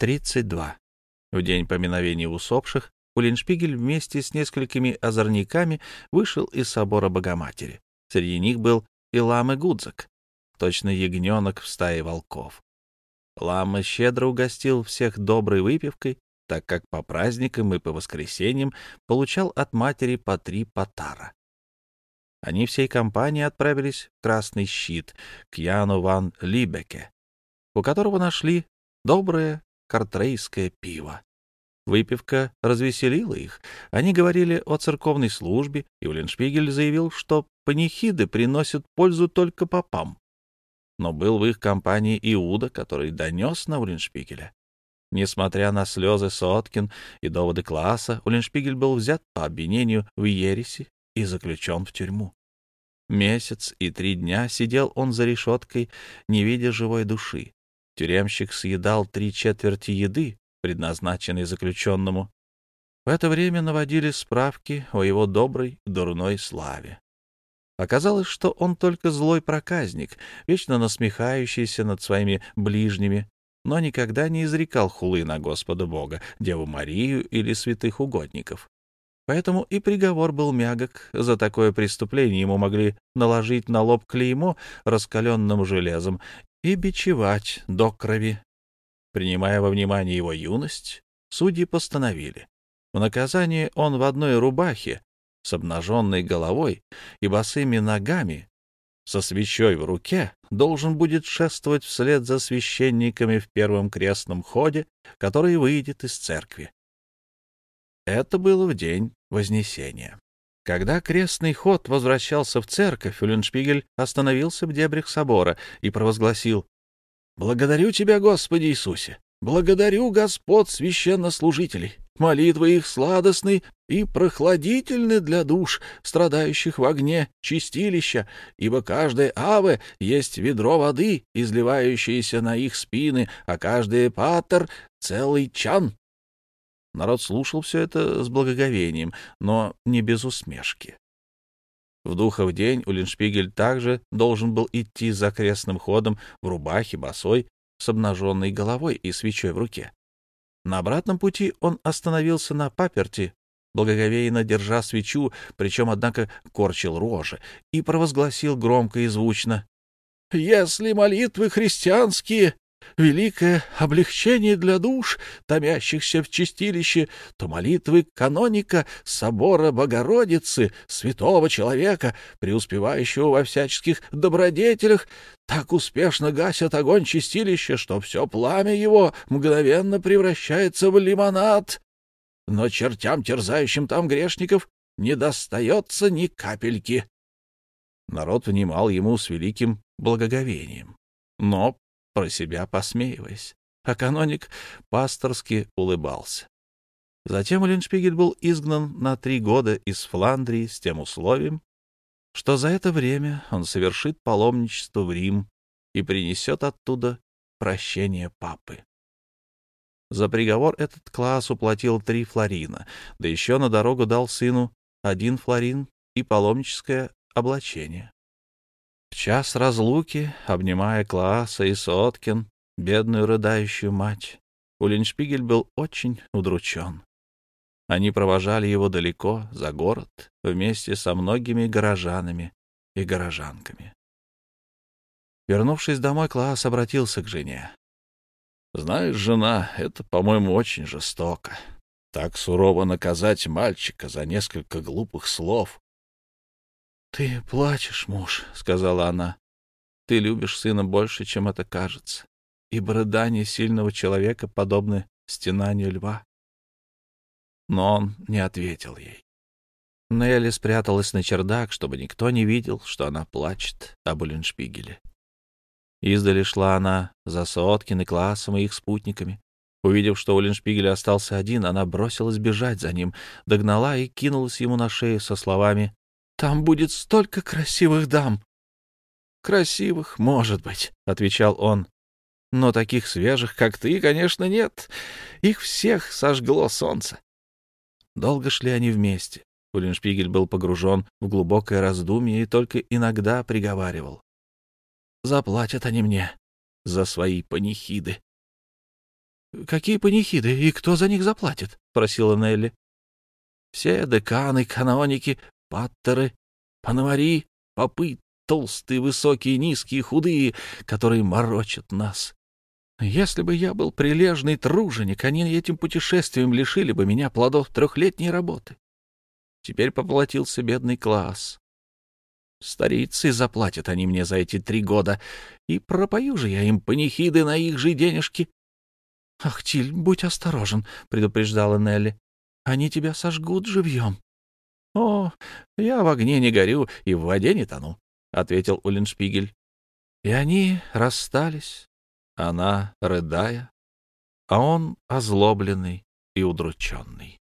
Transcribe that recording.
32. В день поминовения усопших Улиншпигель вместе с несколькими озорниками вышел из собора Богоматери. Среди них был и Ламы Гудзак, точно ягненок в стае волков. Лама щедро угостил всех доброй выпивкой, так как по праздникам и по воскресеньям получал от матери по три потара. Они всей компанией отправились в Красный Щит к Яну ван Либеке, у которого нашли доброе картрейское пиво. Выпивка развеселила их. Они говорили о церковной службе, и Уллиншпигель заявил, что панихиды приносят пользу только попам. Но был в их компании Иуда, который донес на Уллиншпигеля. Несмотря на слезы Соткин и доводы класса, Уллиншпигель был взят по обвинению в ереси и заключен в тюрьму. Месяц и три дня сидел он за решеткой, не видя живой души. Тюремщик съедал три четверти еды, предназначенной заключенному. В это время наводили справки о его доброй, дурной славе. Оказалось, что он только злой проказник, вечно насмехающийся над своими ближними, но никогда не изрекал хулы на Господа Бога, Деву Марию или святых угодников. Поэтому и приговор был мягок. За такое преступление ему могли наложить на лоб клеймо раскаленным железом и бичевать до крови. Принимая во внимание его юность, судьи постановили. В наказание он в одной рубахе, с обнаженной головой и босыми ногами, со свечой в руке, должен будет шествовать вслед за священниками в первом крестном ходе, который выйдет из церкви. Это было в день Вознесения. Когда крестный ход возвращался в церковь, Уллиншпигель остановился в дебрях собора и провозгласил «Благодарю Тебя, Господи Иисусе! Благодарю Господ священнослужителей! Молитвы их сладостны и прохладительны для душ, страдающих в огне чистилища, ибо каждое аве есть ведро воды, изливающееся на их спины, а каждый патер — целый чан. Народ слушал все это с благоговением, но не без усмешки. В духов день Уллиншпигель также должен был идти за крестным ходом в рубахе босой с обнаженной головой и свечой в руке. На обратном пути он остановился на паперти, благоговейно держа свечу, причем, однако, корчил рожи, и провозгласил громко и звучно. «Если молитвы христианские великое облегчение для душ, томящихся в чистилище, то молитвы каноника собора Богородицы, святого человека, преуспевающего во всяческих добродетелях, так успешно гасят огонь чистилища, что все пламя его мгновенно превращается в лимонад. Но чертям, терзающим там грешников, не достается ни капельки. Народ внимал ему с великим благоговением. Но про себя посмеиваясь, а каноник пасторски улыбался. Затем Линшпигель был изгнан на три года из Фландрии с тем условием, что за это время он совершит паломничество в Рим и принесет оттуда прощение папы. За приговор этот класс уплатил три флорина, да еще на дорогу дал сыну один флорин и паломническое облачение. Час разлуки, обнимая Клааса и Соткин, бедную рыдающую мать, Улиншпигель был очень удручен. Они провожали его далеко, за город, вместе со многими горожанами и горожанками. Вернувшись домой, Клаас обратился к жене. — Знаешь, жена, это, по-моему, очень жестоко. Так сурово наказать мальчика за несколько глупых слов, — Ты плачешь, муж, — сказала она. — Ты любишь сына больше, чем это кажется, ибо рыдания сильного человека подобны стенанию льва. Но он не ответил ей. Нелли спряталась на чердак, чтобы никто не видел, что она плачет об Уллиншпигеле. Издали шла она за Соткин и классом и их спутниками. Увидев, что Уллиншпигель остался один, она бросилась бежать за ним, догнала и кинулась ему на шею со словами там будет столько красивых дам. — Красивых, может быть, — отвечал он. — Но таких свежих, как ты, конечно, нет. Их всех сожгло солнце. Долго шли они вместе. Уллиншпигель был погружен в глубокое раздумье и только иногда приговаривал. — Заплатят они мне за свои панихиды. какие панихиды и кто за них заплатит? — спросила Нелли. — Все деканы, каноники, паттеры, пановари, попы, толстые, высокие, низкие, худые, которые морочат нас. Если бы я был прилежный труженик, они этим путешествием лишили бы меня плодов трехлетней работы. Теперь поплатился бедный класс. Старицы заплатят они мне за эти три года, и пропою же я им панихиды на их же денежки. — Ах, Тиль, будь осторожен, — предупреждала Нелли. — Они тебя сожгут живьем. — О, я в огне не горю и в воде не тону, — ответил Уллиншпигель. И они расстались, она рыдая, а он озлобленный и удрученный.